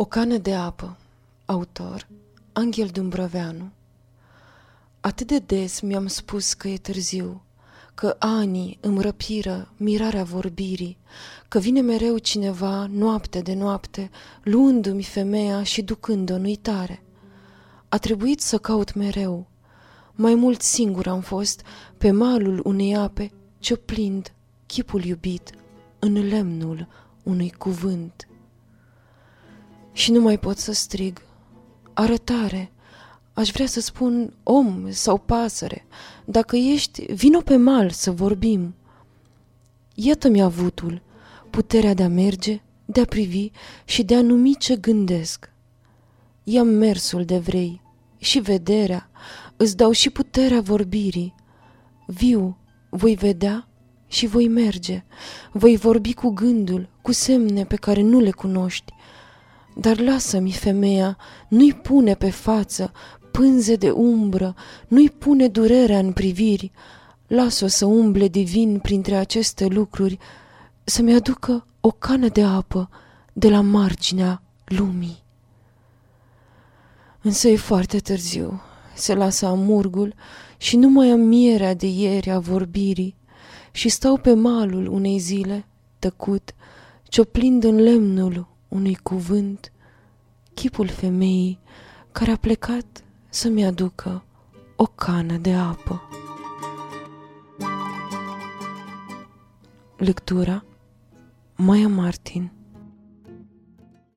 O cană de apă Autor Angel Dumbrăveanu Atât de des mi-am spus că e târziu, Că anii îmi răpiră mirarea vorbirii, Că vine mereu cineva, noapte de noapte, Luându-mi femeia și ducând-o în uitare. A trebuit să caut mereu. Mai mult singur am fost pe malul unei ape, Cioplind chipul iubit în lemnul unui cuvânt și nu mai pot să strig. Arătare, aș vrea să spun om sau pasăre, dacă ești, vino pe mal să vorbim. Iată-mi avutul, puterea de a merge, de a privi și de a numi ce gândesc. Ia mersul de vrei și vederea, îți dau și puterea vorbirii. Viu, voi vedea și voi merge, voi vorbi cu gândul, cu semne pe care nu le cunoști, dar lasă-mi femeia, nu-i pune pe față pânze de umbră, nu-i pune durerea în priviri, las-o să umble divin printre aceste lucruri, să-mi aducă o cană de apă de la marginea lumii. Însă e foarte târziu, se lasă amurgul și nu mai am mierea de ieri a vorbirii și stau pe malul unei zile, tăcut, cioplind în lemnul unui cuvânt chipul femeii care a plecat să-mi aducă o cană de apă. Lectura Maia Martin